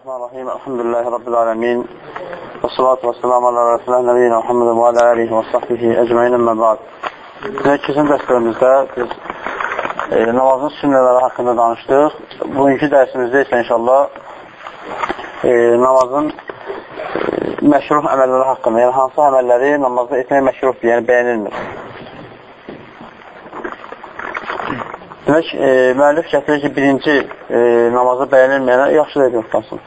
Bismillahirrahmanirrahim. Elhamdülillahi Rabbil alemin. Və salatu və selamu ala Resulullah Nəbiyyina Muhammed və alə alihi və sahbihi əcməyin əmmə. Demək, keçən dərslərimizdə biz e, namazın sünnələri haqqında danışdıq. Bugünkü dərsimizdə isə inşallah e, namazın e, məşruh əməlləri haqqında, yəni hansı əməlləri namazda etmək məşruhdur, yəni bəyənilmir. Demək, e, müəllif gətirir ki, birinci e, namazı bəyənilməyənə yaxşı da yoxdansın.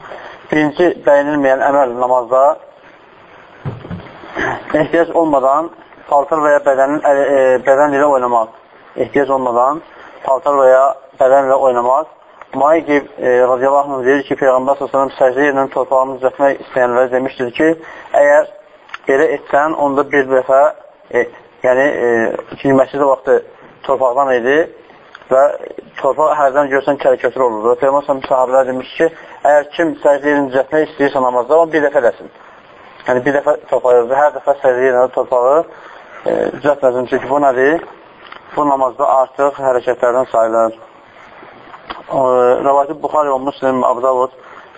Birinci bəyənilməyən əməl namazda ehtiyac olmadan paltar və ya bədənin, e, bədən ilə oynamaq. Ehtiyac olmadan paltar və ya bədən ilə oynamaq. Maigib e, radiyallahu anh deyir ki, Peyğəmbər s.ə.v səcdə yerindən torpağını düzətmək istəyənlərə demişdir ki, əgər belə etsən, onda bir dəfə et. Yəni, e, çünki məscidə vaxtı torpaqdan idi və torpaq hərdən görsən kərəkətir olur. Və Peyğəmbər sahabələr demiş ki, əgər kim səcdə yerini düzəltmək istəyirsə namazda, onu bir dəfə eləsin. Yəni, bir dəfə torpaq yazır. Hər dəfə səcdə yerində torpağı e, düzəltməsin. Çünki bu nədir? Bu namazda artıq hərəkətlərdən sayılır. Rəvayətib Buxari və Müslim, Abu Davud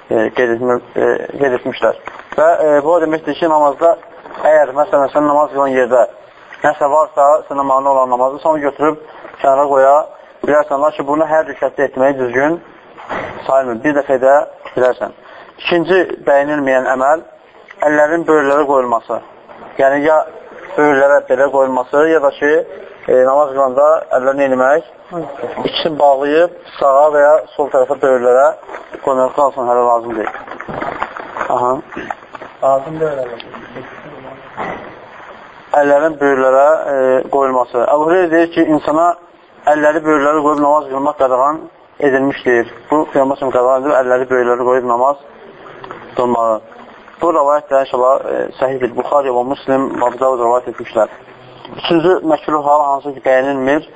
e, qeyd etmişlər. Və e, bu deməkdir ki, namazda əgər, məsələn, sən namaz qılan yerdə nəsə varsa, sənə mani olan namazı, sonra götürüb kənara qoya bilərsən. Lakin bunu hər rükətdə etməyi düzgün sayılmır. Bir dəfə də bilərsən. İkinci bəyənilməyən əməl əllərin böyürlərə qoyulması. Yəni, ya böyürlərə belə qoyulması, ya da ki, e, namaz qılanda əlləri neyləmək? İkisini bağlayıb sağa və ya sol tərəfə böyürlərə qoymaq qalsın, hələ lazım deyil. Aha. Lazım deyil. Əllərin böyürlərə e, qoyulması. Əbu Hüreyr deyir ki, insana əlləri böyürləri qoyub namaz qılmaq qadağan edilmişdir. Bu, Peyğəmbər qadağan edilib, əlləri böyürləri qoyub namaz qılmağı. Bu rəvayət də inşallah e, səhiddir. Buxari və Müslim Babdavud rəvayət etmişlər. Üçüncü məkruh hal hansı ki, bəyənilmir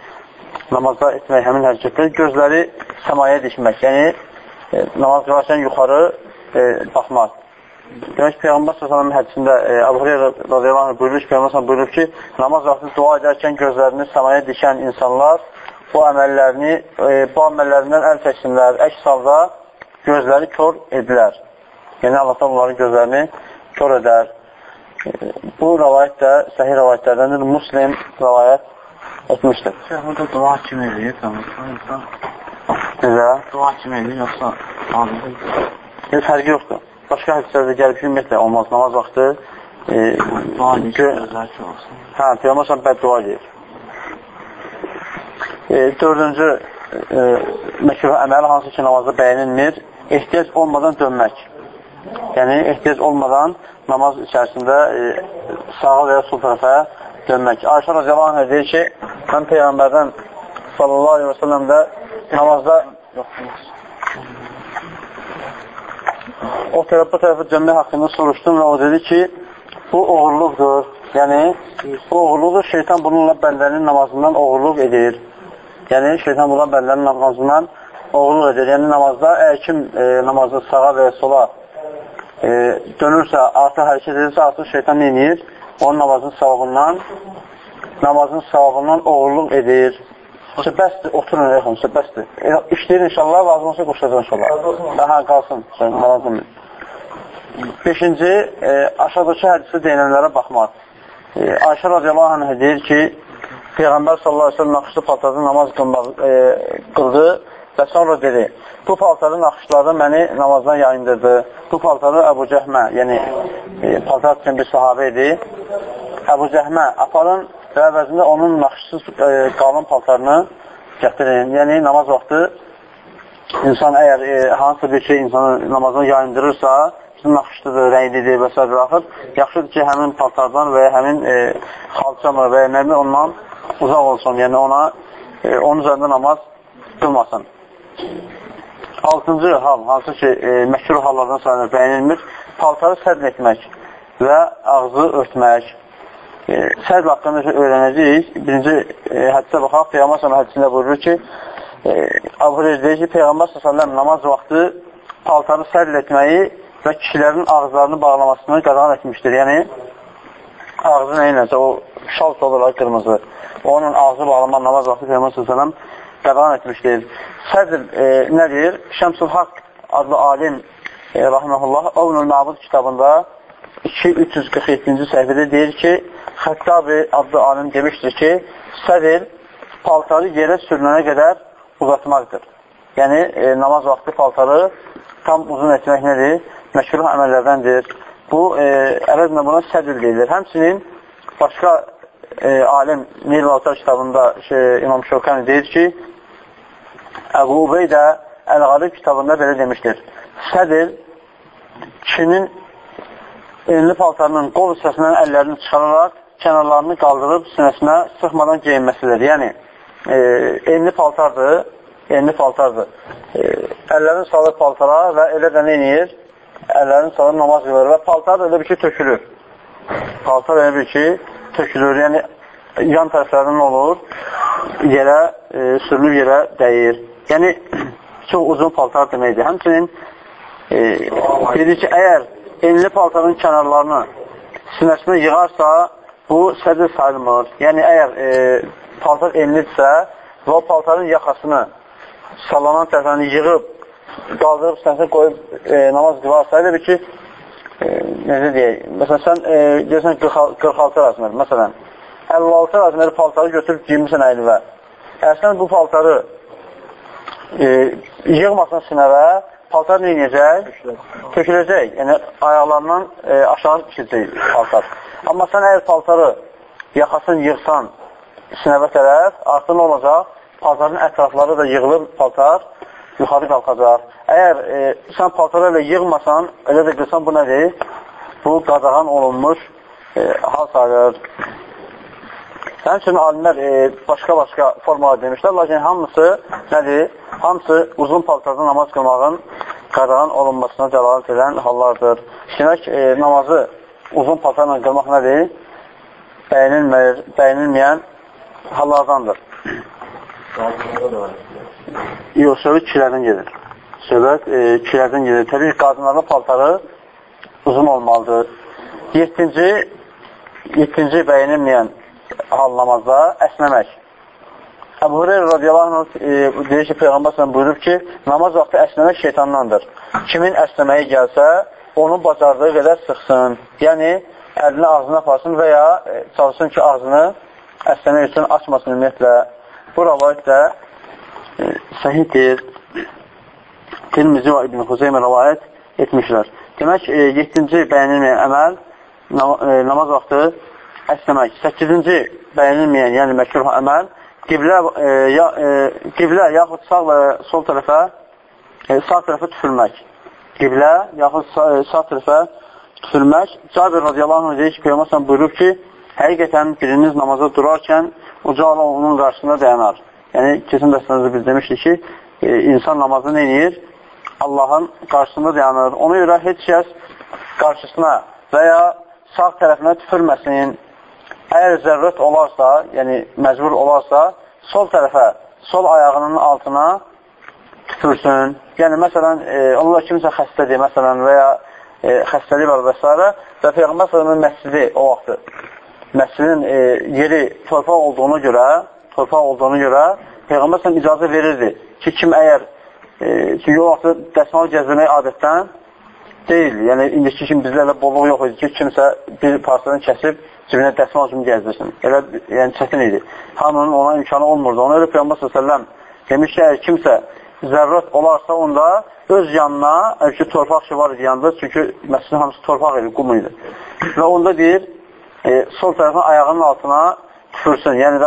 namazda etmək həmin hərəkətlər gözləri səmaya dikmək. Yəni, e, namaz qılarkən yuxarı e, baxmaq. Demək ki, Peyğəmbər s.ə.v hədisində e, Əbu Hüreyra radiyallahu anh buyurur ki, Peyğəmbər s.ə.v buyurur ki, namaz vaxtı dua edərkən gözlərini səmaya dikən insanlar bu əməllərini, e, bu əməllərindən əl çəksinlər, əks halda gözləri kör edilər. Yəni, Allah onların gözlərini kör edər. E, bu rəvayət də səhih rəvayətlərdəndir. Muslim rəvayət etmişdir. Burada dua kim edir? Yoxsa Necə? dua kim edir? Yoxsa Heç fərqi yoxdur. Başqa hədislərdə gəlib ki, ümumiyyətlə olmaz namaz vaxtı e, dua gö gözlər ki olsun. hə, Peyğəmbər bəddua edir. E, dördüncü e, məkruh əməl hansı ki, namazda bəyənilmir, ehtiyac olmadan dönmək. Yəni, ehtiyac olmadan namaz içərisində e, sağa və ya sol tərəfə dönmək. Ayşə anh deyir ki, mən Peyğəmbərdən sallallahu aleyhi və səlləmdə namazda o tərəf, bu tərəfə dönmək haqqında soruşdum və o dedi ki, bu uğurluqdur. Yəni, bu uğurluqdur, şeytan bununla bəndənin namazından uğurluq edir. Yəni, şeytan bununla bəndənin namazından uğurluq edir. Yəni, namazda, əgər kim e, namazda sağa və ya sola e, dönürsə, artıq hərəkət edirsə, artıq şeytan neyinir? Onun namazın savabından namazın savabından uğurluq edir. İşte bəsdir, oturun, yaxın, işte bəsdir. E, işləyir inşallah, lazım olsa qoşulacaq inşallah. Daha qalsın, lazım. Beşinci, e, aşağıdakı hədisi deyilənlərə baxmaq. E, Ayşə radiyallahu anh deyir ki, Peyğəmbər sallallahu aleyhi ve sellem naxışlı paltarda namaz qılmaq, e, qıldı və sonra dedi, bu paltarın naxışları məni namazdan yayındırdı. Bu paltarı Əbu Cəhmə, yəni e, paltar üçün bir sahabə idi. Əbu Cəhmə, aparın və əvəzində onun naxışsız e, qalın paltarını gətirin. Yəni, namaz vaxtı insan əgər e, hansısa bir şey insanı namazını yayındırırsa, naxışlıdır, rənglidir və s. axır, yaxşıdır ki, həmin paltardan və ya həmin e, xalçamı və ya nəmi ondan uzaq olsun. Yəni, ona, e, onun üzərində namaz qılmasın. Altıncı hal, hansı ki, e, məhkuru hallardan sayılır, bəyənilmir, paltarı sədr etmək və ağzı örtmək. E, sədr haqqında öyrənəcəyik. Birinci e, hədisə baxaq, Peyğəmbər s.ə.v hədisində buyurur ki, e, Abu deyir ki, Peyğəmbər s.ə.v namaz vaxtı paltarı sədr etməyi və kişilərin ağızlarını bağlamasını qadağan etmişdir. Yəni, ağzı nə ilə o şal olur, qırmızı. Onun ağzı bağlamaq namaz vaxtı Peyğəmbər s.ə.v qadağan etmişdir. Sədr e, nədir? Şəmsul Haqq adlı alim e, rahməhullah Avnul Mabud kitabında 2347-ci səhvədə deyir ki, Xəttabi adlı alim demişdir ki, sədr paltarı yerə sürünənə qədər uzatmaqdır. Yəni, e, namaz vaxtı paltarı tam uzun etmək nədir? Məşhur əməllərdəndir. Bu, e, ərəblə buna sədr deyilir. Həmçinin başqa e, alim Nil Valtar kitabında şey, İmam Şokani deyir ki, Əbu Ubeydə Əl-Qalib kitabında belə demişdir. Sədr kişinin enli paltarının qol hissəsindən əllərini çıxararaq kənarlarını qaldırıb sinəsinə sıxmadan geyinməsidir. Yəni, e, enli paltardır, enli paltardır. E, əllərini salır paltara və elə də nə inir? Əllərini salır namaz qılır və paltar elə bir ki, tökülür. Paltar elə bir ki, tökülür. Yəni, yan tərəflərdən olur, yerə, e, sürülür yerə dəyir. Yəni, çox uzun paltar deməkdir. Həmçinin e, dedi ki, əgər enli paltarın kənarlarını sinəsinə yığarsa, bu sədr sayılmır. Yəni, əgər e, paltar enlidirsə və o paltarın yaxasını sallanan tərəfini yığıb, qaldırıb sinəsinə qoyub e, namaz elə bir ki, e, necə deyək, məsələn, sən e, deyirsən 46 razməli, məsələn, 56 razməli paltarı götürüb giymirsən əylivə. Əgər sən bu paltarı e, yığmasın sinəvə, paltar nə inəcək? Töküləcək. Yəni, ayaqlarından e, aşağı düşəcək paltar. Amma sən əgər paltarı yaxasını yığsan sinəvə tərəf, artıq nə olacaq? Paltarın ətrafları da yığılıb paltar yuxarı qalxacaq. Əgər e, sən paltarı elə yığmasan, elə də qılsan bu nədir? Bu qadağan olunmuş e, hal sayılır. Həmçinin alimlər başqa-başqa e, formalar demişlər, lakin hamısı nədir? Hamısı uzun paltarda namaz qılmağın qadağan olunmasına dəlalət edən hallardır. Demək, e, namazı uzun paltarla qılmaq nədir? Bəyinilməyən hallardandır. Yox, söhbət kişilərdən gedir. Söhbət e, kişilərdən gedir. Təbii ki, qadınların paltarı uzun olmalıdır. Yettinci, yettinci bəyinilməyən hal namazda əsnəmək. Əbu Hureyr radiyallahu anh e, deyir ki, Peyğəmbər sələm buyurub ki, namaz vaxtı əsnəmək şeytandandır. Kimin əsnəməyi gəlsə, onun bacardığı qədər sıxsın. Yəni, əlini ağzına aparsın və ya e, çalışsın ki, ağzını əsnəmək üçün açmasın ümumiyyətlə. Bu rəvayət də səhiddir. Tirmizi və İbn-i Xuzeymə rəvayət etmişlər. Demək, e, 7-ci bəyənilməyən əməl namaz vaxtı əsnəmək. 8-ci bəyənilməyən, yəni məkruh əməl, qiblə, e, ya, e, qiblə yaxud sağ və sol tərəfə e, sağ tərəfə tüfürmək. Qiblə yaxud sağ, e, sağ tərəfə tüfürmək. Cabir radiyallahu anh deyir ki, Peyğəmbər buyurub ki, həqiqətən biriniz namaza durarkən uca Allah onun qarşısında dayanar. Yəni, kesin dəstənizdə biz demişdik ki, e, insan namazı nə edir? Allahın qarşısında dayanır. Ona görə heç kəs qarşısına və ya sağ tərəfinə tüfürməsin, əgər zərurət olarsa, yəni məcbur olarsa, sol tərəfə, sol ayağının altına tüpürsün. Yəni, məsələn, e, Allah kimsə xəstədir, məsələn, və ya e, xəstəlik var və s. və Peyğəmbər s.ə.v-in məscidi o vaxtı, məscidin e, yeri torpaq olduğuna görə, torpaq olduğuna görə Peyğəmbər s.ə.v icazə verirdi ki, kim əgər, e, çünki o vaxtı dəsmal gəzdirmək adətdən deyil. Yəni, indiki kimi bizlərlə bolluq yox idi ki, kimsə bir parçadan kəsib cibinə dəsmal kimi gəzdirsin. Elə yəni, çətin idi. Hamının ona imkanı olmurdu. Ona görə Peyğəmbər s.ə.v demiş ki, əgər kimsə zərrət olarsa, onda öz yanına, ki, torpaq şey var idi yanında, çünki məscidin hamısı torpaq idi, qum idi. Və onda deyir, e, sol tərəfin ayağının altına tüfürsün. Yəni,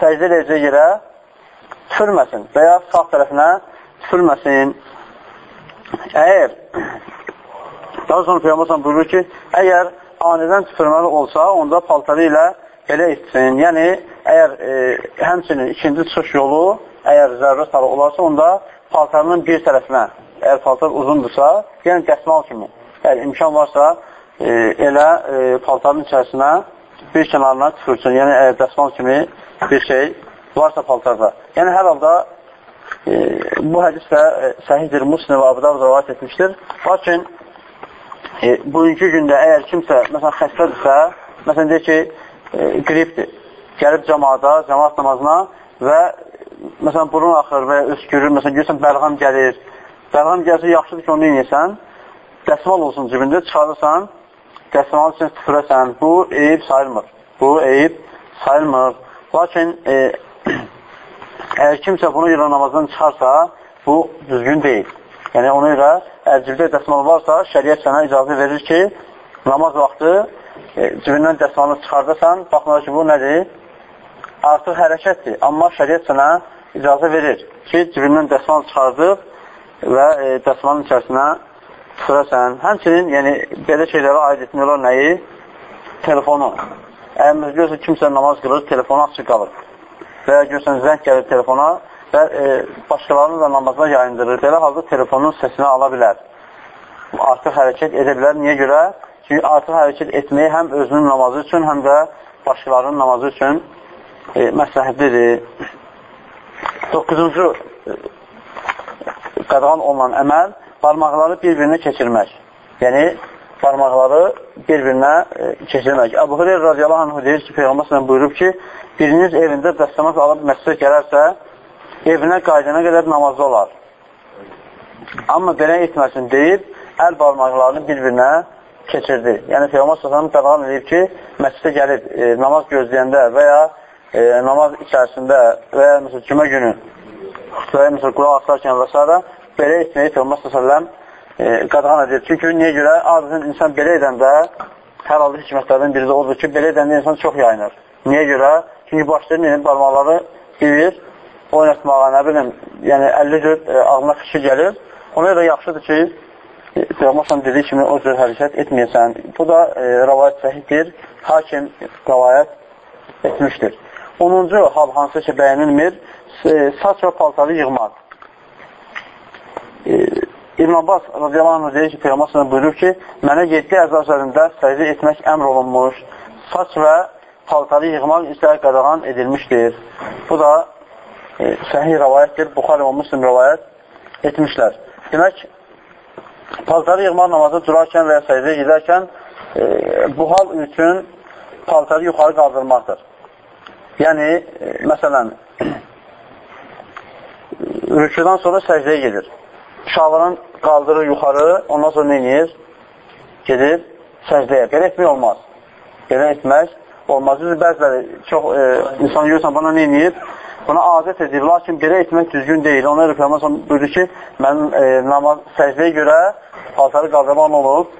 səcdə edəcək yerə tüfürməsin və ya sağ tərəfinə tüfürməsin. Əgər daha sonra Peyğəmbər buyurur ki, əgər anidən tüpürməli olsa, onda paltarı ilə belə etsin. Yəni, əgər e, həmçinin ikinci çıxış yolu, əgər zərurət halı olarsa, onda paltarının bir tərəfinə, əgər paltar uzundursa, yəni dəsmal kimi, əgər imkan varsa, e, elə e, paltarın içərisinə bir kənarına tüpürsün. Yəni, əgər dəsmal kimi bir şey varsa paltarda. Yəni, hər halda e, bu hədis də e, səhiddir, Muslim və Abu Davud rəvat etmişdir. Lakin, e, bugünkü gündə əgər kimsə, məsələn, xəstədirsə, məsələn, deyir ki, e, qripdir, gəlib cəmaada, cəmaat namazına və məsələn, burun axır və öskürür, məsələn, görürsən, bəlğam gəlir. Bəlğam gəlsə, yaxşıdır ki, onu inəyəsən, dəsmal olsun cibində çıxarırsan, dəsmal üçün tüpürəsən, bu eyib sayılmır. Bu eyib sayılmır. Lakin e, əgər kimsə buna görə namazdan çıxarsa, bu düzgün deyil. Yəni ona görə əgər cibdə dəsmal varsa, şəriət sənə icazə verir ki, namaz vaxtı e, cibindən dəsmalı çıxardasan, baxmalı ki, bu nədir? Artıq hərəkətdir. Amma şəriət sənə icazə verir ki, cibindən dəsmal çıxardıb və e, dəsmalın içərisinə sürəsən. Həmçinin, yəni, belə şeylərə aid etmiyorlar nəyi? Telefonu. Əgər biz görürsə, kimsə namaz qılır, telefonu açıq qalır. Və ya görürsən, zəng gəlir telefona və e, başqalarını da namazına yayındırır. Belə halda telefonun səsini ala bilər. Artıq hərəkət edə bilər. Niyə görə? Çünki artıq hərəkət etməyi həm özünün namazı üçün, həm də başqalarının namazı üçün e, məsləhətlidir. 9-cu qadağan olunan əməl barmaqları bir-birinə keçirmək. Yəni, barmaqları bir-birinə e, keçirmək. Əbu Hüreyr radiyallahu anh deyir ki, Peyğəmbər buyurub ki, biriniz evində dəstəmaz alıb məsələ gələrsə, evinə qaydana qədər namazda olar. Amma belə etməsin deyib, əl barmaqlarını bir-birinə keçirdi. Yəni, Peyğəmbər s.ə.v qadağan edib ki, məsələ gəlib e, namaz gözləyəndə və ya e, namaz içərisində və ya məsələn, cümə günü xüsusilə məsələn, qulaq asarkən və s. belə etməyi Peyğəmbər s.ə.v e, qadağan edir. Çünki niyə görə? Adətən insan belə edəndə hər halda hikmətlərdən biri də odur ki, belə edəndə insan çox yayınır. Niyə görə? Çünki başlayır neyini, barmaqları bilir, oynatmağa, nə bilim, yəni 50 cür e, ağına fikir gəlir. Ona görə yaxşıdır ki, e, Peyğəmbər dediyi kimi o cür hərəkət etməyəsən. Bu da e, rəvayət səhiddir. Hakim rəvayət etmişdir. 10-cu hal hansı ki, bəyənilmir, e, saç və paltarı yığmaq. İbn Abbas radiyallahu anh deyir ki, Peyğəmbər buyurur ki, mənə 7 əzə üzərində səcdə etmək əmr olunmuş, saç və paltarı yığmaq isə qadağan edilmişdir. Bu da e, səhih rəvayətdir, Buxar və Müslim rəvayət etmişlər. Demək, paltarı yığmaq namazı durarkən və ya səcdə gedərkən e, bu hal üçün paltarı yuxarı qaldırmaqdır. Yəni, e, məsələn, rükudan sonra səcdəyə gedir. Şalvarın qaldırır yuxarı, ondan sonra neyinir? Gedir səcdəyə. Belə etmək olmaz. Belə etmək olmaz. Düzdür, bəziləri çox e, insan görürsən, buna neyinir? Buna adət edir, lakin belə etmək düzgün deyil. Ona görə Peyğəmbər buyurdu ki, mənim e, namaz səcdəyə görə paltarı qaldırmaq olub,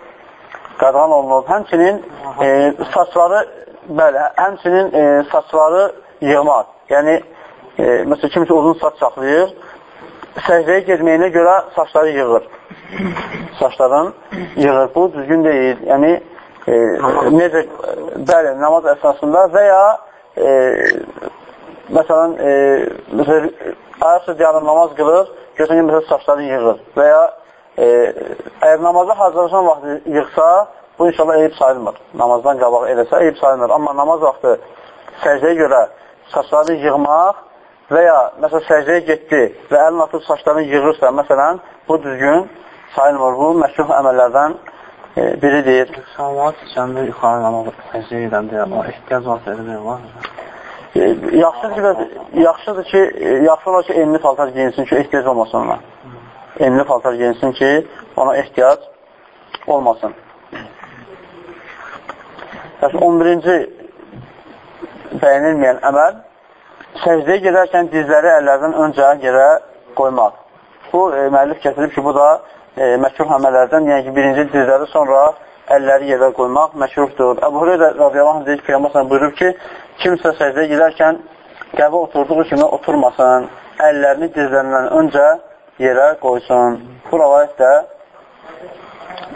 qadağan olunub. Həmçinin e, saçları Bəli, həmçinin e, saçları yığmaq. Yəni, e, məsələn, kimsə uzun saç saxlayır, səcdəyə getməyinə görə saçları yığır. Saçların yığır. Bu düzgün deyil. Yəni, e, necə, bəli, namaz əsasında və ya e, məsələn, e, məsələn, ayaq yarım namaz qılır, görsən ki, məsələn, saçları yığır və ya e, əgər namaza hazırlaşan vaxtı yığsa, Bu inşallah eyib sayılmır. Namazdan qabaq eləsə eyib sayılmır. Amma namaz vaxtı səcdəyə görə saçlarını yığmaq və ya məsələn səcdəyə getdi və əlini atıb saçlarını yığırsa, məsələn, bu düzgün sayılmır. Bu məşruh əməllərdən e, biridir. Salat içəndə yuxarı namaz səcdəyə gedəndə o ehtiyac varsa eləmək var? E, yaxşıdır ki, bəs, yaxşıdır ki, e, yaxşı olar ki, enli paltar giyinsin ki, ehtiyac olmasın ona. Enli paltar giyinsin ki, ona ehtiyac olmasın. Lakin 11-ci bəyənilməyən əməl səcdəyə gedərkən dizləri əllərdən öncə yerə qoymaq. Bu, e, müəllif gətirib ki, bu da e, məkruh əməllərdən, yəni ki, birinci dizləri sonra əlləri yerə qoymaq məkruhdur. Əbu Hüreydə radiyallahu anh deyir ki, Peyğəmbər buyurub ki, kimsə səcdəyə gedərkən qəbə oturduğu kimi oturmasın, əllərini dizlərindən öncə yerə qoysun. Bu rəvayət də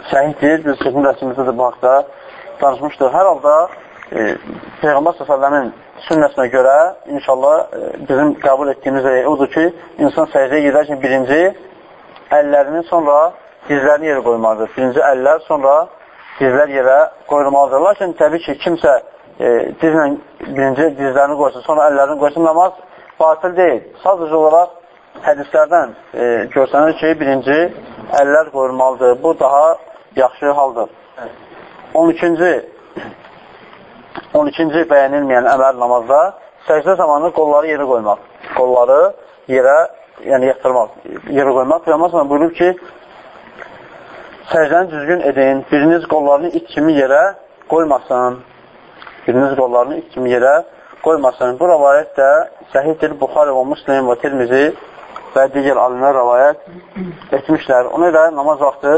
səhiddir. Biz sözün rəsimizdə də bu haqda danışmışdır. Hər halda e, Peyğəmbər s.ə.v-in sünnəsinə görə inşallah e, bizim qəbul etdiyimiz rəy odur ki, insan səcdəyə gedərkən birinci əllərini sonra dizlərini yerə qoymalıdır. Birinci əllər, sonra dizlər yerə qoyulmalıdır. Lakin təbii ki, kimsə e, dizlə birinci dizlərini qoysun, sonra əllərini qoysun, namaz batil deyil. Sadəcə olaraq hədislərdən e, görsənir ki, birinci əllər qoyulmalıdır. Bu daha yaxşı haldır. 12-ci 12-ci bəyənilməyən əməl namazda səcdə zamanı qolları yerə qoymaq. Qolları yerə, yəni yatırmaq, yerə qoymaq. Peyğəmbər buyurur ki, səcdəni düzgün edin, biriniz qollarını it kimi yerə qoymasın. Biriniz qollarını it kimi yerə qoymasın. Bu rəvayət də səhiddir Buxarə və Müslim və Tirmizi və digər alimlər rəvayət etmişlər. Ona görə namaz vaxtı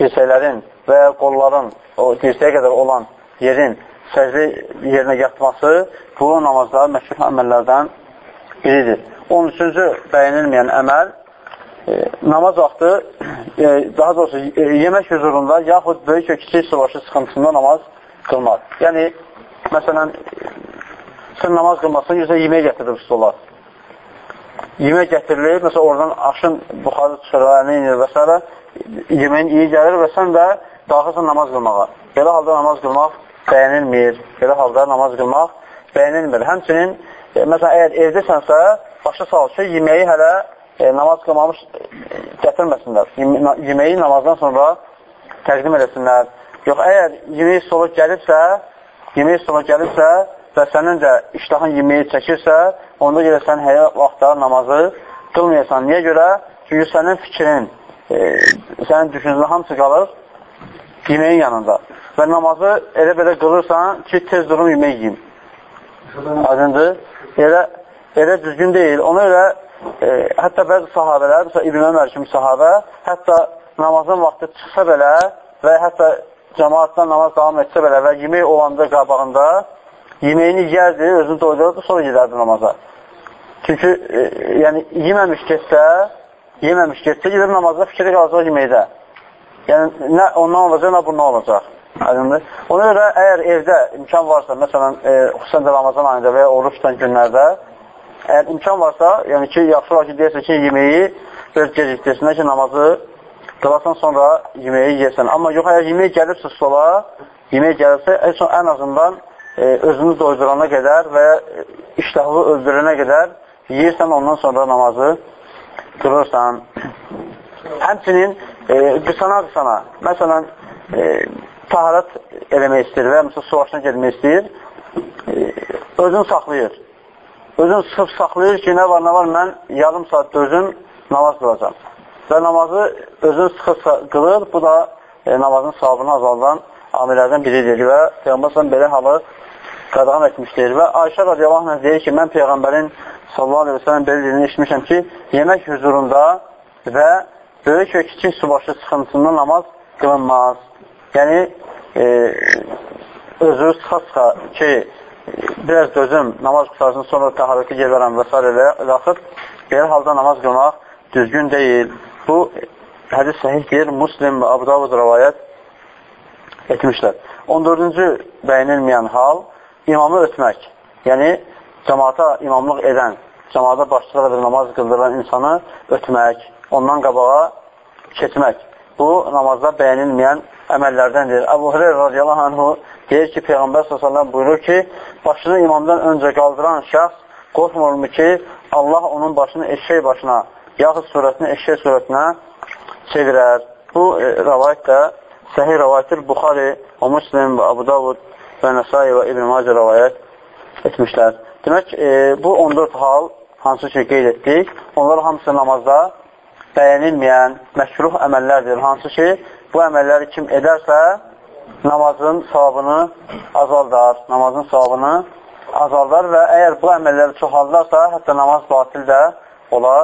dirsəklərin və qolların o dirsəyə qədər olan yerin səcdə yerinə yatması bu namazda məşhur əməllərdən biridir. 13-cü bəyənilməyən əməl e, namaz vaxtı e, daha doğrusu e, yemək hüzurunda yaxud böyük və kiçik subaşı sıxıntısında namaz qılmaq. Yəni, məsələn, sən namaz qılmasın, yoxsa yemək gətirir stola. Yemək gətirilir, məsələn, oradan aşın buxarı çıxır, neyinir və s. yeməyin iyi gəlir və sən də daxilsən namaz qılmağa. Belə halda namaz qılmaq bəyənilmir. Belə halda namaz qılmaq bəyənilmir. Həmçinin, e, məsələn, əgər evdəsənsə, başa sal ki, yeməyi hələ e, namaz qılmamış e, gətirməsinlər. Yeməyi namazdan sonra təqdim edəsinlər. Yox, əgər yemək stola gəlibsə, yemək stola gəlibsə və sənin də iştahın yeməyi çəkirsə, onda görə sən həyə vaxtda namazı qılmayasan. Niyə görə? Çünki sənin fikrin, e, sənin düşüncün hamısı qalır yeməyin yanında. Və namazı elə belə qılırsan ki, tez durum yemək yiyim. Aydındır? Elə, elə düzgün deyil. Ona görə e, hətta bəzi sahabələr, məsələn, İbn Ömər kimi sahabə, hətta namazın vaxtı çıxsa belə və hətta cəmaatdan namaz davam etsə belə və yemək olanda qabağında yeməyini yiyərdi, özünü doydururdu, sonra gedərdi namaza. Çünki e, yəni, yeməmiş getsə, yeməmiş getsə, gedir namazda fikri qalacaq yeməkdə. Yəni, nə ondan olacaq, nə bundan olacaq. Aydındır. Ona görə əgər evdə imkan varsa, məsələn, e, xüsusən də Ramazan ayında və ya oruç tutan günlərdə, əgər imkan varsa, yəni ki, yaxşı olar ki, deyəsə ki, yeməyi biraz gecikdirsinlər ki, namazı qılasan sonra yeməyi yeyəsən. Amma yox, əgər yemək gəlirsə stola, yemək gəlirsə, ən azından e, özünü doydurana qədər və iştahlı öldürənə qədər yeyirsən, ondan sonra namazı qılırsan. Həmçinin e, qısana-qısana, məsələn, e, taharat eləmək istəyir və məsələn, su başına gedmək istəyir, e, özünü saxlayır. Özün sırf saxlayır ki, nə var, nə var, mən yarım saatdə özüm namaz qılacam. Və namazı özün sıxı qılır, bu da e, namazın savabını azaldan amillərdən biridir və Peyğəmbər belə halı qadağan etmişdir. Və Ayşə radiyallahu anh deyir ki, mən Peyğəmbərin sallallahu aleyhi ve sellem belə dediyini eşitmişəm ki, yemək hüzurunda və böyük və kiçik subaşı sıxıntısında namaz qılınmaz. Yəni, e, özü sıxa-sıxa ki, biraz dözüm, namaz qutarsın, sonra təharəti gelərəm və s. ilə yaxud belə halda namaz qılmaq düzgün deyil. Bu, hədis səhihdir, Muslim və Abu Davud rəvayət etmişlər. 14-cü bəyinilməyən hal, imamı ötmək. Yəni, cəmaata imamlıq edən, cəmaata başçılar və namaz qıldıran insanı ötmək, ondan qabağa keçmək. Bu, namazda bəyənilməyən əməllərdəndir. Əbu Hüreyr radiyallahu anhu deyir ki, Peyğəmbər s.ə.v buyurur ki, başını imamdan öncə qaldıran şəxs qorxmurmu ki, Allah onun başını eşək başına, yaxud surətini eşək surətinə çevirər. Bu e, rəvayət də səhih rəvayətdir. Buxari və Müslim və Abu Davud və Nəsai və İbn Macə rəvayət etmişlər. Demək, e, bu 14 hal hansı ki qeyd etdik, onlar hamısı namazda bəyənilməyən məşruh əməllərdir. Hansı ki, bu əməlləri kim edərsə, namazın savabını azaldar, namazın savabını azaldar və əgər bu əməlləri çoxaldarsa, hətta namaz batil də ola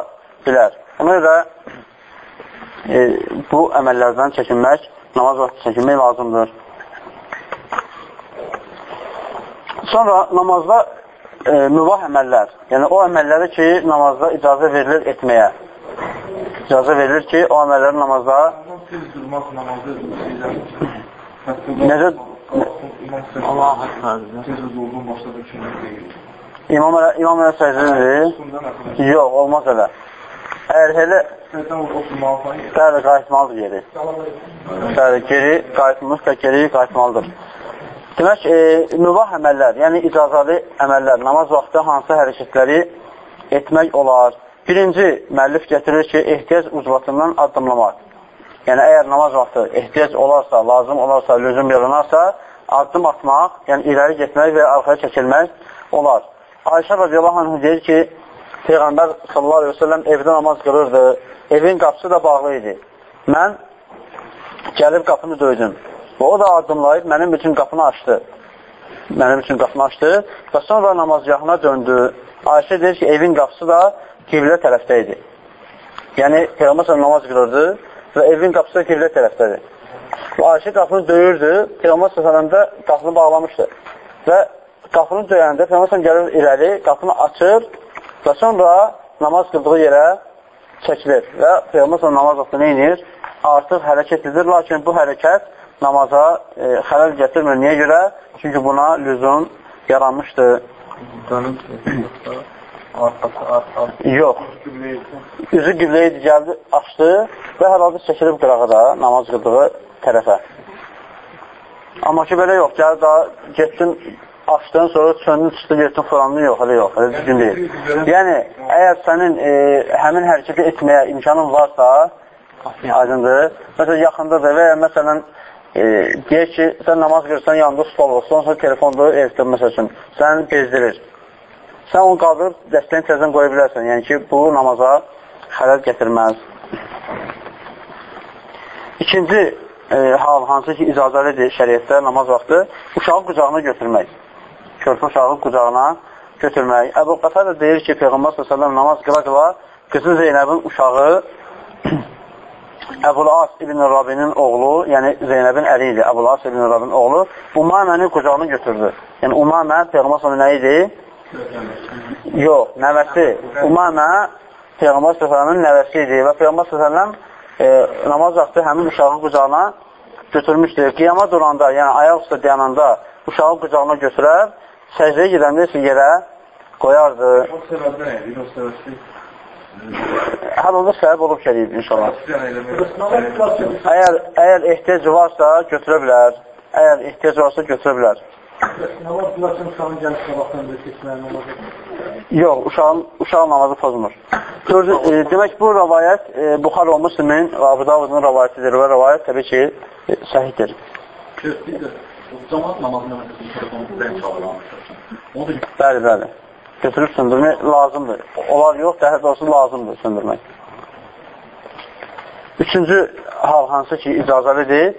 bilər. Ona görə e, bu əməllərdən çəkinmək, namaz vaxtı çəkinmək lazımdır. Sonra namazda e, mübah əməllər, yəni o əməlləri ki, namazda icazə verilir etməyə. İcazə verilir ki, o əməlləri namazda Necə? Allah İmam elə, imam elə səcdədir? Yox, olmaz elə. Əgər elə Bəli, qayıtmalıdır geri. Bəli, geri qayıtmış və geri qayıtmalıdır. Demək, e, mübah əməllər, yəni icazalı əməllər, namaz vaxtı hansı hərəkətləri etmək olar? Birinci, müəllif gətirir ki, ehtiyac ucbatından addımlamaq. Yəni, əgər namaz vaxtı ehtiyac olarsa, lazım olarsa, lüzum yaranarsa, addım atmaq, yəni irəli getmək və arxaya çəkilmək olar. Ayşə radiyallahu anh deyir ki, Peyğəmbər sallallahu aleyhi ve sellem evdə namaz qılırdı, evin qapısı da bağlı idi. Mən Gəlib qapını döydüm. Və o da addımlayıb mənim üçün qapını açdı. Mənim üçün qapını açdı və sonra namazgahına döndü. Ayşə deyir ki, evin qapısı da qiblə tərəfdə idi. Yəni, Peyğəmbər namaz qılırdı və evin qapısı qiblə tərəfdədir. Və Ayşə qapını döyürdü, Peyğəmbər s.ə.v qapını bağlamışdı. Və qapını döyəndə Peyğəmbər gəlir irəli, qapını açır və sonra namaz qıldığı yerə çəkilir. Və Peyğəmbər namaz vaxtı edir? Artıq hərəkət edir, lakin bu hərəkət namaza e, xələl gətirmir. Niyə görə? Çünki buna lüzum yaranmışdı. Yox. Üzü qibləyə gəldi, açdı və hər halda çəkilib qırağı da namaz qıldığı tərəfə. Amma ki, belə yox. Gəl daha getdin, açdın, sonra söndün, çıxdı, getdin, fırandın, yox, elə yox, elə düzgün deyil. Yəni, əgər sənin e, həmin hərəkəti etməyə imkanın varsa, aydındır, məsələn, yaxındadır və ya məsələn, e, deyək ki, sən namaz qırırsan, yanında stol var, sonra telefonda evdə, məsəl üçün, səni bezdirir. Sən onu qaldırıb, dəstəyini təzən qoya bilərsən. Yəni ki, bu namaza xələl gətirməz. İkinci e, hal hansı ki, icazəlidir şəriətdə namaz vaxtı, uşağı qucağına götürmək. Körpə uşağı qucağına götürmək. Əbu Qatar da deyir ki, Peyğəmbər s.ə.v namaz qıla-qıla qızı Zeynəbin uşağı Əbul As ibn Rabinin oğlu, yəni Zeynəbin əli idi, Əbul As ibn Rabinin oğlu, Umamənin qucağına götürdü. Yəni Umamə Peyğəmbər s.ə.v nə idi? Yox, nəvəsi. Umamə Peyğəmbər s.ə.v-in nəvəsi idi və Peyğəmbər s.ə.v e, namaz vaxtı həmin uşağı qucağına götürmüşdür. Qiyama duranda, yəni ayaq üstə dayananda uşağı qucağına götürər, səcdəyə gedəndə isə yerə qoyardı. O səbəb nə idi? O səbəb Həl onda səbəb olub gəliyib inşallah. Əgər, əgər ehtiyac varsa götürə bilər. Əgər ehtiyac varsa götürə bilər. Namaz qılarsan uşağın gəlib sabahdan da keçməyə namazı. Yox, uşağın, uşağın namazı pozmur. Gördü, e, demək bu rəvayət e, Buxar və Müslimin və Abu Davudun rəvayətidir və rəvayət təbii ki, e, səhiddir. Bir. Onu da Bəli, bəli. Götürüb söndürmək lazımdır. Olar yox, daha doğrusu lazımdır söndürmək. Üçüncü hal hansı ki, icazəlidir,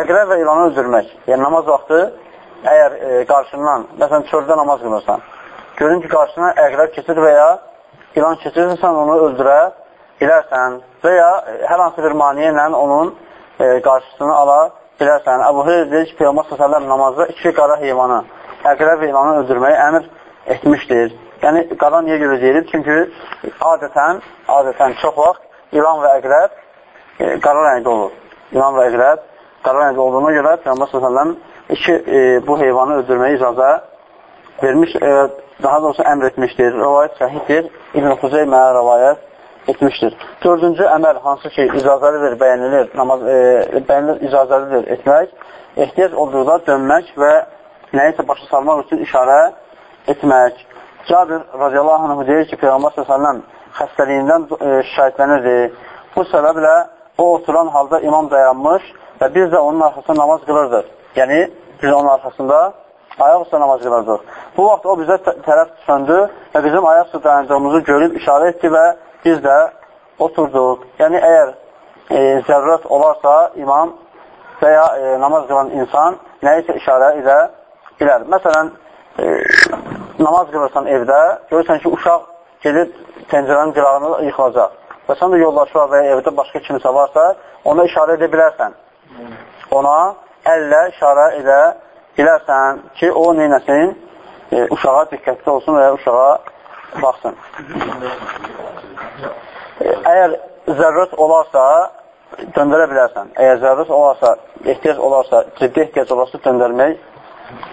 əqrə və ilanı öldürmək. Yəni, namaz vaxtı əgər e, qarşından, məsələn, çöldə namaz qılırsan, görün ki, qarşına əqrəb keçir və ya ilan keçirsə, sən onu öldürə bilərsən və ya e, hər hansı bir maniyə ilə onun e, qarşısını ala bilərsən. Əbu Heyr deyir ki, Peyğəmbər s.ə.v namazda iki qara heyvanı, əqrəb və ilanı öldürməyi əmr etmişdir. Yəni, qara niyə görə deyilib? Çünki adətən, adətən çox vaxt ilan və əqrəb e, qara rəngdə olur. İlan və əqrəb qara rəngdə olduğuna görə Peyğəmbər s.ə.v iki e, bu heyvanı öldürməyə icazə vermiş, e, daha doğrusu əmr etmişdir. Rəvayət səhiddir. İbn-i Xuzeyməyə rəvayət etmişdir. Dördüncü əməl hansı ki, icazəlidir, bəyənilir, namaz, e, bəyənilir, icazəlidir etmək, ehtiyac olduqda dönmək və nəyisə başa salmaq üçün işarə etmək. Cabir radiyallahu anh deyir ki, Peyğəmbər s.ə.v xəstəliyindən e, şikayətlənirdi. Bu səbəblə o oturan halda imam dayanmış və biz də onun arxasında namaz qılırdıq. Yəni, biz onun arxasında ayaq üstə namaz qılırdıq. Bu vaxt o bizə tərəf söndü və bizim ayaq üstə dayandığımızı görüb işarə etdi və biz də oturduq. Yəni, əgər e, zərurət olarsa imam və ya e, namaz qılan insan nəyisə işarə edə bilər. Məsələn, e, namaz qılırsan evdə, görürsən ki, uşaq gedib pəncərənin qırağını yıxılacaq və sən də yoldaşı var və ya evdə başqa kimsə varsa, ona işarə edə bilərsən. Ona əllə işarə edə bilərsən ki, o neynəsin, e, uşağa diqqətli olsun və ya uşağa baxsın. E, əgər zərurət olarsa, döndərə bilərsən. Əgər zərurət olarsa, ehtiyac olarsa, ciddi ehtiyac olarsa döndərmək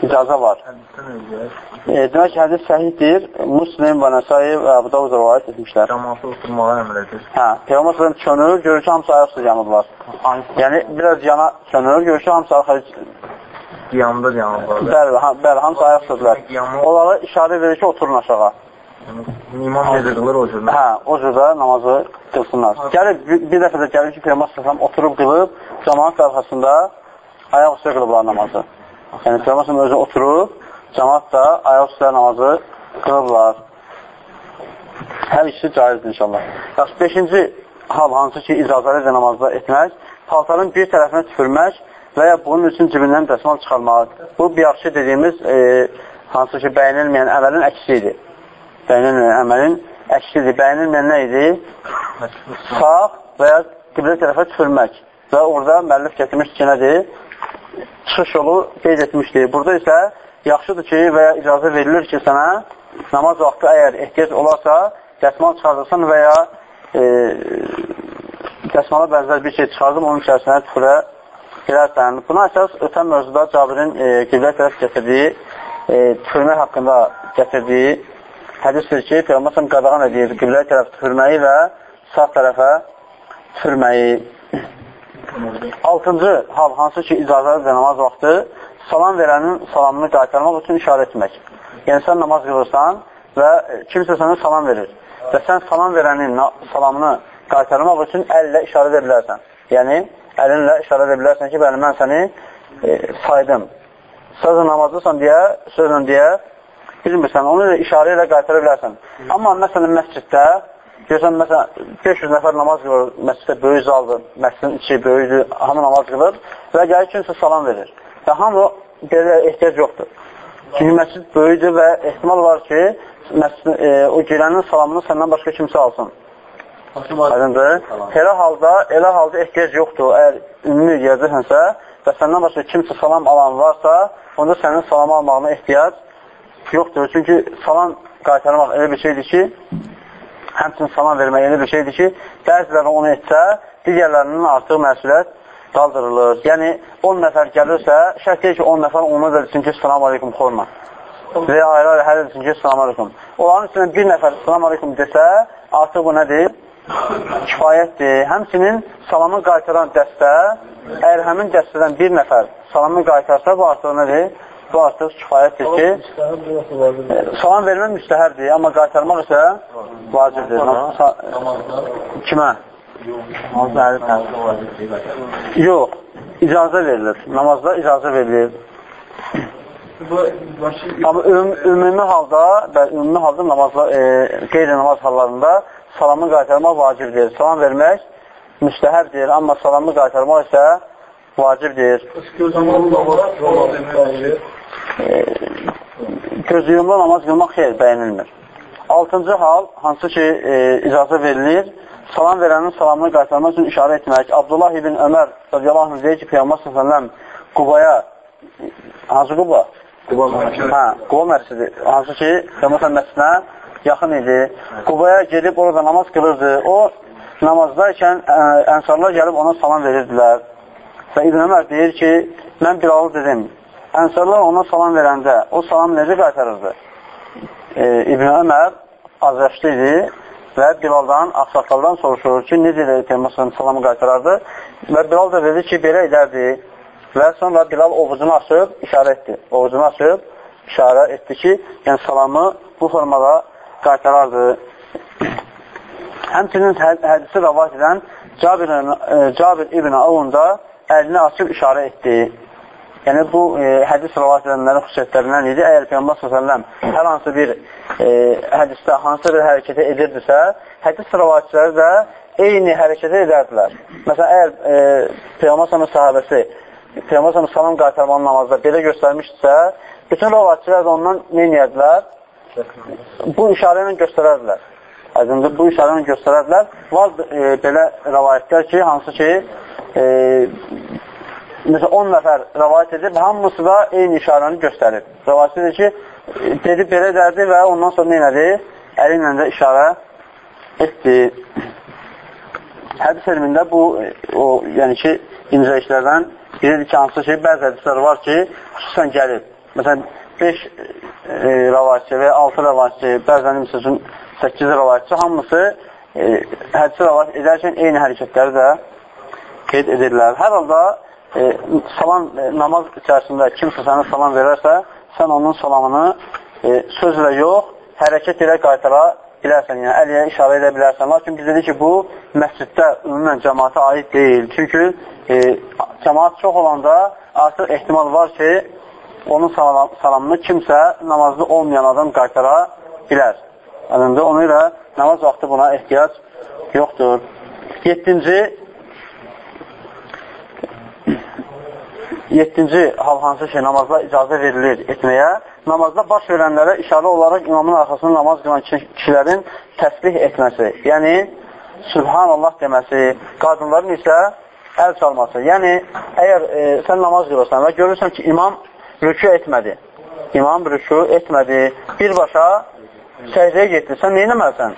icazə var. E, demək ki, hədis səhiddir. Muslim və Nəsai və Əbu Davud rəvayət etmişlər. Cəmaatı oturmağa əmr edir. Hə, Peyğəmbər sallallahu çönür, görür ki, hamısı ayaq üstə yanıblar. Yəni biraz yana çönür, görür ki, hamısı arxaya Qiyamda yanırlar. bəli, ha, bəli, hamısı ayaq üstədirlər. Onlara işarə verir ki, oturun aşağı. İmam necə qılır o cür. Hə, o cürdə namazı qılsınlar. Gəlir bir, dəfə də gəlir ki, Peyğəmbər sallallahu oturub qılıb, cəmaat arxasında ayaq üstə qılıblar namazı. Yəni Peyğəmbər özü oturub, cəmaat da ayaq üstə namazı qılıblar. Hər ikisi caizdir inşallah. Yaxşı, beşinci hal hansı ki, icazəli də namazda etmək, paltarın bir tərəfinə tüpürmək və ya bunun üçün cibindən dəsmal çıxarmaq. Bu, biyaqçı dediyimiz e, hansı ki, bəyənilməyən əməlin əksisidir. Bəyənilməyən əməlin əksisidir. Bəyənilməyən nə idi? Sağ və ya qiblə tərəfə tüpürmək. Və orada müəllif gətirmiş ki, nədir? Çıxış yolu qeyd etmişdir. Burada isə yaxşıdır ki, və ya icazə verilir ki, sənə namaz vaxtı əgər ehtiyac olarsa, dəsmal çıxardırsan və ya e, dəsmala bənzər bir şey çıxardım, onun içərisinə tüfürə girərsən. Buna əsas ötən mövzuda Cabirin e, qiblə tərəf gətirdiyi, e, tüfürmək haqqında gətirdiyi hədisdir ki, Peyğəmbər qadağan edir qiblə tərəf tüfürməyi və sağ tərəfə tüfürməyi. Altıncı hal, hansı ki, icazədir namaz vaxtı, salam verənin salamını qaytarmaq üçün işarə etmək. Yəni, sən namaz qılırsan və kimsə sənə salam verir və sən salam verənin salamını qaytarmaq üçün əllə işarə edə bilərsən. Yəni, əlinlə işarə edə bilərsən ki, bəli, mən səni e, saydım. Sözlə namazlısan deyə, sözlə deyə bilmirsən, onu işarə ilə qaytara bilərsən. Amma məsələn, məsciddə Görsən, məsələn, 500 nəfər namaz qılır, məsciddə böyük zaldır, məscidin içi böyükdür, hamı namaz qılır və gəlir kimsə salam verir. Və hamı belə ehtiyac yoxdur. Çünki məscid böyükdür və ehtimal var ki, məscid, e, o girənin salamını səndən başqa kimsə alsın. Aydındır. Elə halda, elə halda ehtiyac yoxdur. Əgər ümumi yerdə və səndən başqa kimsə salam alan varsa, onda sənin salam almağına ehtiyac yoxdur. Çünki salam qaytarmaq elə bir şeydir ki, həmçinin salam vermək yeni bir şeydir ki, bəziləri onu etsə, digərlərinin artıq məsuliyyət qaldırılır. Yəni, 10 nəfər gəlirsə, şərt deyil ki, 10 nəfər ona da desin ki, salam aleykum xorma. Və ya ayrı-ayrı hər desin ki, salam aleykum. Onların içindən bir nəfər salam aleykum desə, artıq bu nədir? Kifayətdir. Həmçinin salamı qaytaran dəstə, əgər həmin dəstədən bir nəfər salamı qaytarsa, bu artıq nədir? Bu artıq kifayətdir ki, salam vermək müstəhərdir, amma qaytarmaq isə vacibdir. Kimə? Yox, icazə verilir. Namazda icazə verilir. Amma üm ümumi halda və ümumi halda namazla, e, qeyri-namaz hallarında salamı qaytarmaq vacibdir. Salam vermək müstəhərdir, amma salamı qaytarmaq isə vacibdir. Gözlüyümlü namaz qılmaq xeyr, bəyənilmir. Altıncı hal, hansı ki, e, icazə verilir, salam verənin salamını qaytarmaq üçün işarə etmək. Abdullah ibn Ömər radiyallahu anh deyir ki, Peyyamaz s.ə.v Qubaya, hansı Quba? Quba məscidi. Hə, Quba məscidi. Hansı ki, Peyyamaz məscidinə yaxın idi. Qubaya gedib orada namaz qılırdı. O, namazdayken ə, ənsarlar gəlib ona salam verirdilər. Və İbn Ömər deyir ki, mən Bilalı dedim, Ənsarlar ona salam verəndə o salam necə qaytarırdı? E, İbn Ömər azəşli idi və Bilaldan, Axsaqqaldan soruşur ki, necə də Peyğəmbər salamı qaytarardı? Və Bilal da dedi ki, belə edərdi. Və sonra Bilal ovucunu açıb işarə etdi. Ovucunu açıb işarə etdi ki, yəni salamı bu formada qaytarardı. Həmçinin hə, hədisi rəvat edən Cabir, e, Cabir İbn Avun da əlini açıb işarə etdi. Yəni, bu e, hədis rəvat edənlərin xüsusiyyətlərindən idi. Əgər Peyyambas s.ə.v hər hansı bir e, hədisdə hansı bir hərəkətə edirdisə, hədis rəvatçıları da eyni hərəkətə edərdilər. Məsələn, əgər e, Peyyambas s.ə.v sahabəsi Peyyambas s.ə.v qaytarmanın namazda belə göstərmişdirsə, bütün rəvatçılar da ondan nə edərdilər? Bu işarə ilə göstərərdilər. Aydındır, bu işarə ilə göstərərdilər. Var e, belə rəvayətlər ki, hansı ki, e, Məsələn, 10 nəfər rəvayət edib, hamısı da eyni işarəni göstərir. Rəvayət edir ki, dedi belə dərdi və ondan sonra neynədi? Əli ilə də işarə etdi. Hədis elmində bu, o, yəni ki, incə işlərdən biridir ki, hansı ki, bəzi hədislər var ki, xüsusən gəlir. Məsələn, 5 e, rəvayətçi və 6 rəvayətçi, bəzən misal üçün 8 rəvayətçi, hamısı e, hədisi rəvayət edərkən eyni hərəkətləri də qeyd edirlər. Hər halda e, salam e, namaz içərisində kimsə sənə salam verərsə, sən onun salamını e, sözlə yox, hərəkət ilə qaytara bilərsən, yəni əliyə işarə edə bilərsən. Lakin biz dedik ki, bu məsciddə ümumən cəmaata aid deyil. Çünki e, cəmaat çox olanda artıq ehtimal var ki, onun salam, salamını kimsə namazlı olmayan adam qaytara bilər. Əlində ona görə namaz vaxtı buna ehtiyac yoxdur. 7-ci Yeddinci hal hansı ki, namazda icazə verilir etməyə, namazda baş verənlərə işarə olaraq imamın arxasında namaz qılan kişilərin təsbih etməsi, yəni Subhanallah deməsi, qadınların isə əl çalması. Yəni, əgər e, sən namaz qılırsan və görürsən ki, imam rükü etmədi, imam rükü etmədi, birbaşa səcdəyə getdi, sən neynəməlisən?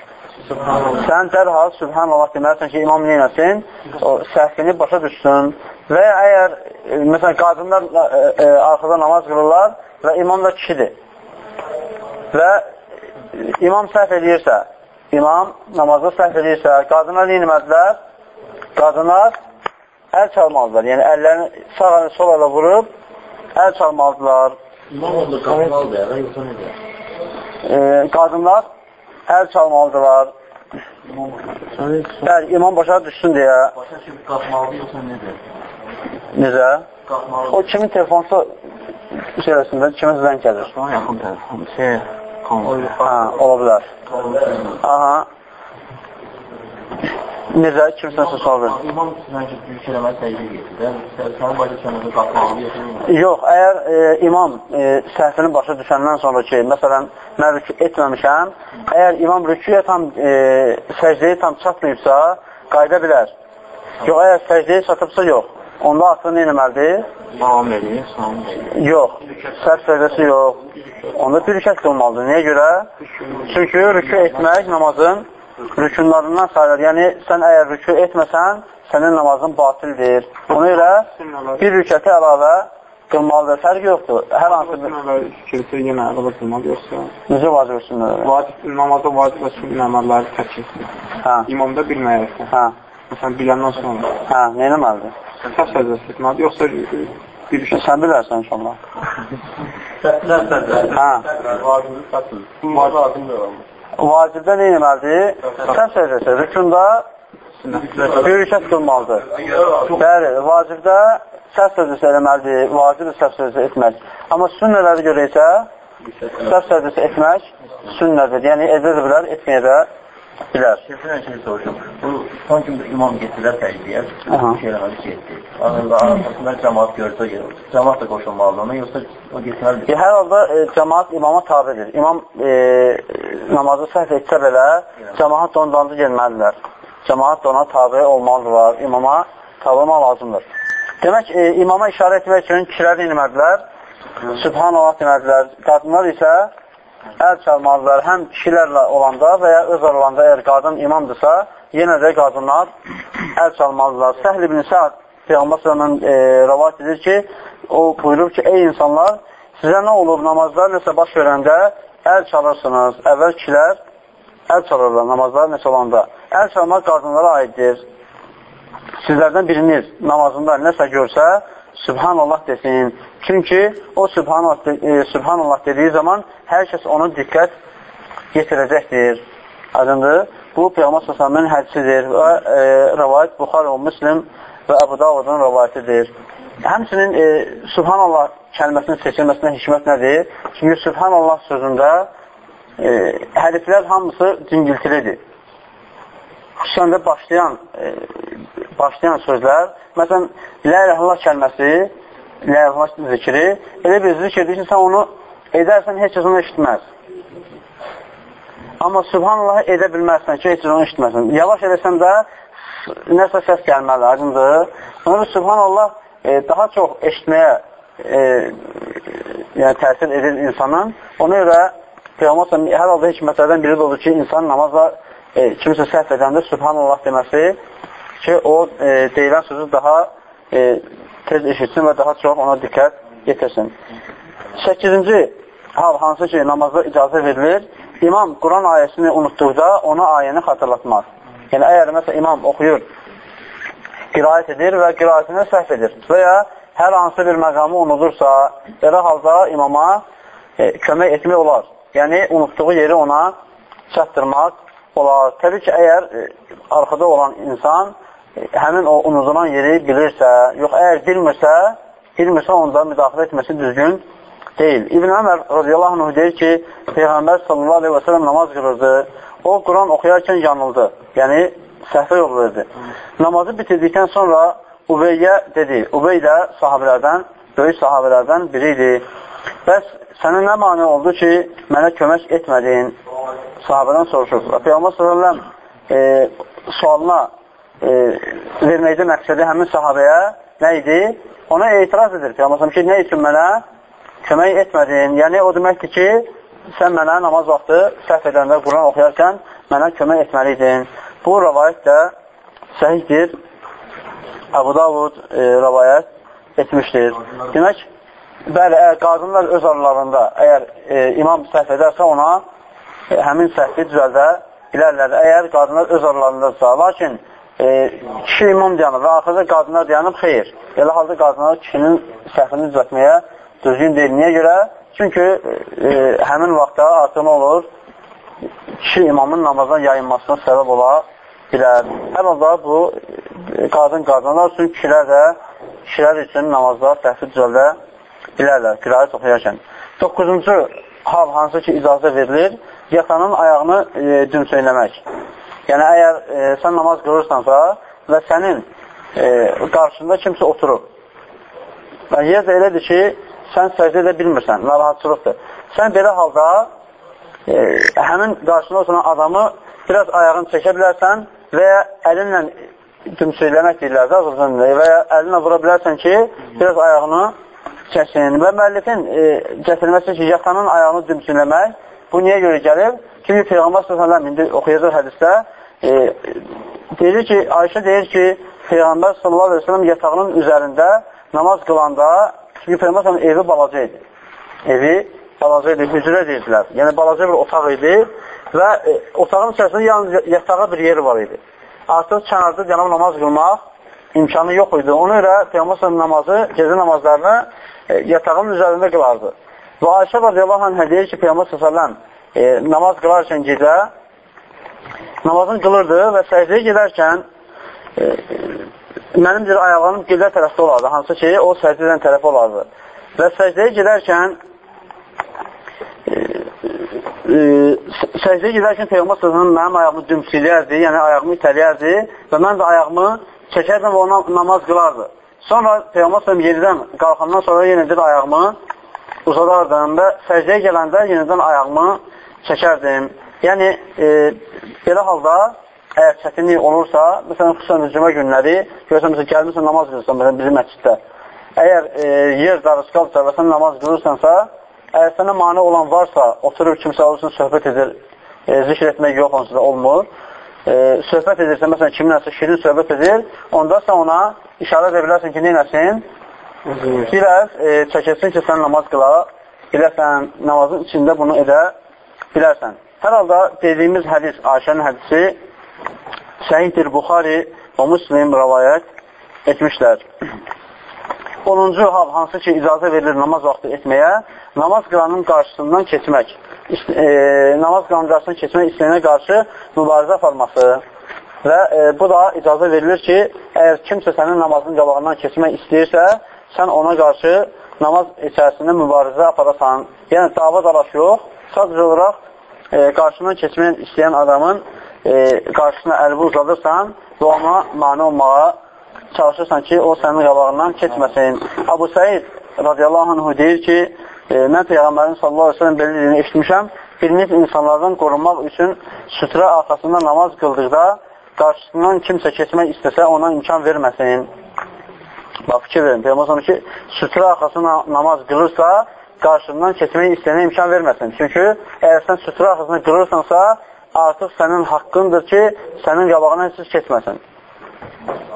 Sən dərhal Subhanallah deməlisən ki, imam neynəsin? O səhvini başa düşsün və əgər, e, məsələn, qadınlar e, e, arxada namaz qılırlar və imam da kişidir və imam səhv edirsə, imam namazda səhv edirsə, qadınlar neynəmədilər? Qadınlar əl çalmalıdırlar. Yəni, əllərini sağ əli sol ələ vurub, əl çalmalıdırlar. İmam onda qalmalıdır, yoxsa necə? Qadınlar əl çalmalıdırlar. Bəli, imam başa düşsün deyə. Başa ki, qalxmalıdır, yoxsa necə? Necə? O kimin telefonsa şeyəsində, kimin zəng gəlir? Yaxın telefon, şey. Hə, ola bilər. Aha. Necə? Kimsənsə sual ver. İmam sanki büyük qalxmalıdır, yoxsa necə? Yox, əgər e, imam e, səhvini başa düşəndən sonra ki, məsələn, mən rükü etməmişəm, əgər imam rüküyə tam, e, səcdəyə tam çatmayıbsa, qayda bilər. Yox, əgər səcdəyə çatıbsa, yox. Onda artıq nə eləməlidir? Davam edir, son edir. Yox, səhv səcdəsi yox. Onda bir rükət qılmalıdır. Niyə görə? Çünki rükü etmək namazın rükunlarından sayılır. Yəni, sən əgər rükü etməsən, sənin namazın batildir. Ona görə bir rükəti əlavə qılmalıdır. Fərq yoxdur. Hər hansı bir... Kilsə yenə əlavə qılmalı, yoxsa Necə vacib üstündədir? vacib, namazda vacib və sünni əməlləri tərk etsin. Hə, İmamda bilməyəsən. hə, Məsələn, biləndən sonra. hə, nə eləməlidir? Səhv səcdəsi etməlidir, yoxsa bir şey Sən bilərsən inşallah. Səhvlər, səhvlər. Hə, vacibdə nə eləməlidir? Sən səcdəsi, rükunda bir rükət qılmalıdır. Bəli, vacibdə səhv sözcüsü eləməlidir, vacibdir səhv sözcüsü etmək. Amma sünnələrə görə isə səhv sözcüsü etmək sünnədir. Yəni, edə də bilər, etməyə də bilər. Şeyhdən şey soruşum. Bu son gün imam. Aha. Bir şey eləməli getdi. Arasında cəmaat görsə, cəmaat da qoşulmalıdır ona, yoxsa o getməlidir. E, hər halda e, cəmaat imama tabidir. İmam e, namazı səhv etsə belə, cəmaat da ondan da gelməlidirlər. Cəmaat da ona tabi olmalıdırlar. İmama tabi lazımdır. Demək, e, imama işarə etmək üçün kişilər inmədilər, Sübhanallah demədilər. Qadınlar isə əl çalmalıdırlar. Həm kişilərlə olanda və ya öz olanda əgər qadın imamdırsa, yenə də qadınlar əl çalmalıdırlar. Səhl ibn Səad Peyğəmbər sallallahu e, rəvat edir ki, o buyurur ki, ey insanlar, sizə nə olub namazlar nəsə baş verəndə əl çalırsınız. Əvvəl kişilər əl çalırlar namazlar nəsə olanda. Əl çalmaq qadınlara aiddir. Sizlərdən biriniz namazında nəsə görsə, Sübhanallah desin. Çünki o Sübhanallah, de, e, Sübhanallah dediyi zaman hər kəs ona diqqət yetirəcəkdir. Aydındır. Bu Peyğəmbər sallallahu hədisidir və e, rəvayət Buxari və Müslim və Əbu Davudun rəvayətidir. Həmçinin e, Subhanallah kəlməsinin seçilməsində hikmət nədir? Çünki Subhanallah sözündə e, hərflər hamısı cingiltilidir. Xüsusən də başlayan, e, başlayan sözlər, məsələn, Lə iləhəllah kəlməsi, Lə iləhəllah zikri, elə bir zikirdir ki, sən onu edərsən, heç kəs onu eşitməz. Amma Subhanallah edə bilməzsən ki, heç onu eşitməsin. Yavaş eləsən də nəsə səs gəlməli, aydındır. Sonra Subhanallah e, daha çox eşitməyə e, yəni, təsir edir insanın. Ona görə Peyğəmbər hər halda hikmətlərdən biri də odur ki, insan namazla e, kimisə səhv edəndə Subhanallah deməsi ki, o e, deyilən sözü daha e, tez eşitsin və daha çox ona diqqət yetirsin. 8-ci hal hansı ki, namazda icazə verilir, imam Quran ayəsini unutduqda ona ayəni xatırlatmaz. Yəni, əgər məsələn, imam oxuyur, qirayət edir və qirayətini səhv edir və ya hər hansı bir məqamı unudursa, belə halda imama e, kömək etmək olar. Yəni, unutduğu yeri ona çatdırmaq olar. Təbii ki, əgər e, arxada olan insan həmin o unudulan yeri bilirsə, yox, əgər bilmirsə, bilmirsə onda müdaxilə etməsi düzgün deyil. İbn Ömər radiyallahu anh deyir ki, Peyğəmbər sallallahu aleyhi və sələm namaz qılırdı. O, Quran oxuyarkən yanıldı. Yəni, səhvə yol verdi. Namazı bitirdikdən sonra Ubeyyə dedi, Ubey də sahabələrdən, böyük sahabələrdən biri idi. Bəs sənə nə mani oldu ki, mənə kömək etmədin? Sahabədən soruşur. Və Peyğəmbər sallallahu e, sualına e, verməkdə məqsədi həmin sahabəyə nə idi? Ona etiraz edir Peyğəmbər ki, nə üçün mənə kömək etmədin? Yəni, o deməkdir ki, sən mənə namaz vaxtı səhv edəndə, Quran oxuyarkən mənə kömək etməliydin. Bu rəvayət də səhihdir. Əbu Davud e, rəvayət etmişdir. Demək, bəli, əgər qadınlar öz aralarında, əgər e, imam səhv edərsə ona e, həmin səhvi düzəldə bilərlər. Əgər qadınlar öz aralarındadırsa, lakin e, kişi imam dayanır və axırda qadınlar dayanıb, xeyr. Elə halda qadınlar kişinin səhvini düzəltməyə düzgün deyil. Niyə görə? Çünki e, həmin vaxtda artıq nə olur? Kişi imamın namazdan yayınmasına səbəb ola bilər. Hər halda bu qadın qadınlar üçün, kişilər də kişilər üçün namazda səhvi düzəldə bilərlər, qirayət oxuyarkən. 9-cu hal hansı ki, icazə verilir, yatanın ayağını e, dümsöyləmək. Yəni, əgər e, sən namaz qılırsansa və sənin e, qarşında kimsə oturub, və yer də elədir ki, sən səcdə edə bilmirsən, narahatçılıqdır. Sən belə halda e, həmin qarşında oturan adamı biraz ayağını çəkə bilərsən və ya əlinlə dümsükləmək deyirlər də və ya əlinlə vura bilərsən ki, biraz ayağını çəksin. Və müəllifin e, gətirməsi ki, yatanın ayağını dümsükləmək bu niyə görə gəlir? Çünki Peyğəmbər s.ə.v indi oxuyacaq hədisdə e, deyir ki, Ayşə deyir ki, Peyğəmbər s.ə.v yatağının üzərində namaz qılanda, çünki Peyğəmbər s.ə.v evi balaca idi. Evi balaca idi, hücrə deyirdilər. Yəni balaca bir otaq idi və e, otağın içərisində yalnız yatağa bir yeri var idi. Artıq kənarda cənab namaz qılmaq imkanı yox idi. Ona görə Peyğəmbər namazı, gecə namazlarını e, yatağın üzərində qılardı. Və Ayşə radiyallahu anh deyir ki, Peyğəmbər s.ə.v e, namaz qılarkən gecə namazını qılırdı və səcdəyə gedərkən e, mənim bir ayaqlarım qiblə tərəfdə olardı, hansı ki, o səcdədən tərəfi olardı. Və səcdəyə gedərkən e, səcdəyə gedərkən Peyğəmbər sözünün mənim ayağımı dümsüləyərdi, yəni ayağımı itələyərdi və mən də ayağımı çəkərdim və ona namaz qılardı. Sonra Peyğəmbər sözüm yeridən qalxandan sonra bir ayağımı uzadardım və səcdəyə gələndə yenidən ayağımı çəkərdim. Yəni, e, belə halda əgər çətinlik olursa, məsələn, xüsusən cümə günləri, görürsən, məsələn, gəlmirsən, namaz qılırsan, məsələn, bizim məsciddə. Əgər e, yer darısqalsa və sən namaz qılırsansa, Əgər sənə mane olan varsa, oturub kimsə olursun, söhbət edir, e, zikr etmək yox onsuz da olmur. E, söhbət edirsə, məsələn, kiminləsə şirin söhbət edir, onda sən ona işarə edə bilərsən ki, neynəsin? Biraz e, çəkilsin ki, sən namaz qıla bilərsən, namazın içində bunu edə bilərsən. Hər halda dediyimiz hədis, Ayşənin hədisi Səhiddir Buxari və Müslim rəvayət etmişlər. 10-cu hal hansı ki, icazə verilir namaz vaxtı etməyə, namaz qılanın qarşısından keçmək. E, namaz qılanın qarşısından keçmək istəyənə qarşı mübarizə aparması və e, bu da icazə verilir ki, əgər kimsə sənin namazın qabağından keçmək istəyirsə, sən ona qarşı namaz içərisində mübarizə aparasan. Yəni, dava dalaş yox, sadəcə olaraq e, qarşından keçmək istəyən adamın e, qarşısına əlbi uzadırsan və ona mani olmağa çalışırsan ki, o sənin qabağından keçməsin. Abu Səid radiyallahu anhu deyir ki, e, mən Peyğəmbərin sallallahu aleyhi ve sellem belə dediyini eşitmişəm. Biriniz insanlardan qorunmaq üçün sütrə arxasında namaz qıldıqda qarşısından kimsə keçmək istəsə ona imkan verməsin. Bax, fikir verin. Peyğəmbər ki, sütrə arxasında namaz qılırsa, qarşından keçməyə istəyənə imkan verməsin. Çünki əgər sən sütrə arxasında qılırsansa, artıq sənin haqqındır ki, sənin qabağına heç keçməsin.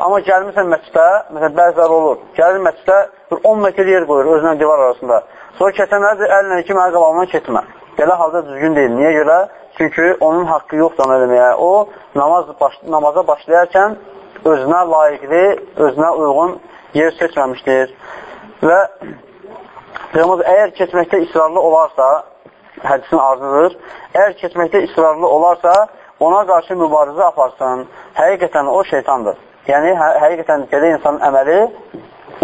Amma gəlmirsən məscidə, məsələn, bəzilər olur, gəlir məscidə 10 metr yer qoyur özünə divar arasında. Sonra keçənlərdir, əllə iki mənə qabağından keçmə. Belə halda düzgün deyil. Niyə görə? Çünki onun haqqı yoxdur ona deməyə. O, namaz baş, namaza başlayarkən özünə layiqli, özünə uyğun yer seçməmişdir. Və Peyğəmbər əgər keçməkdə israrlı olarsa, hədisin arzıdır, əgər keçməkdə israrlı olarsa, ona qarşı mübarizə aparsın. Həqiqətən o şeytandır. Yəni, hə həqiqətən belə insanın əməli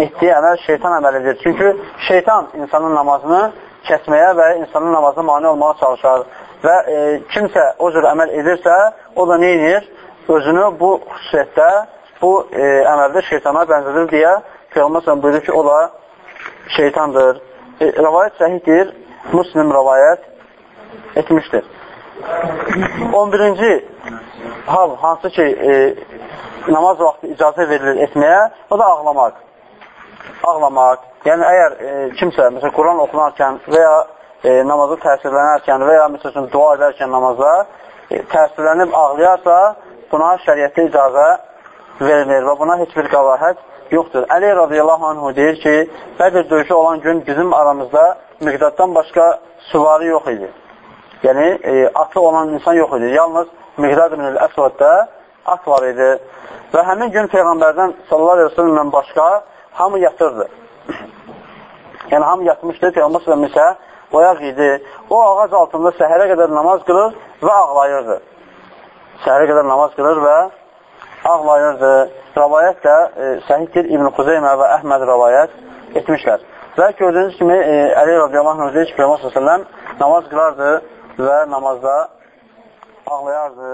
etdiyi əməl şeytan əməlidir. Çünki şeytan insanın namazını kəsməyə və insanın namazına mani olmağa çalışar. Və e, kimsə o cür əməl edirsə, o da neyinir? Özünü bu xüsusiyyətdə bu e, əməldə şeytana bənzədir deyə Peyğəmbər buyurur ki, o da şeytandır. E, rəvayət səhiddir, muslim rəvayət etmişdir. 11-ci hal, hansı ki, e, namaz vaxtı icazə verilir etməyə, o da ağlamaq. Ağlamaq. Yəni, əgər e, kimsə, məsələn, Quran oxunarkən və ya e, namazı təsirlənərkən və ya məsələn, dua edərkən namazda e, təsirlənib ağlayarsa, buna şəriətdə icazə verilir və buna heç bir qavahət yoxdur. Əli radiyallahu anhu deyir ki, Bədir döyüşü olan gün bizim aramızda miqdaddan başqa süvari yox idi. Yəni, e, atı olan insan yox idi. Yalnız Miqdad ibn Əsvəddə at var idi. Və həmin gün Peyğəmbərdən sallallahu aleyhi ve sellemlə başqa hamı yatırdı. yəni, hamı yatmışdı, Peyğəmbər sallallahu isə oyaq idi. O ağac altında səhərə qədər namaz qılır və ağlayırdı. Səhərə qədər namaz qılır və ağlayırdı. Rəvayət də e, səhiddir İbn-i Xuzeymə və Əhməd rəvayət etmişlər. Və gördüyünüz kimi e, Əli radiyallahu anh Peyğəmbər sallallahu namaz qılardı və namazda ağlayardı.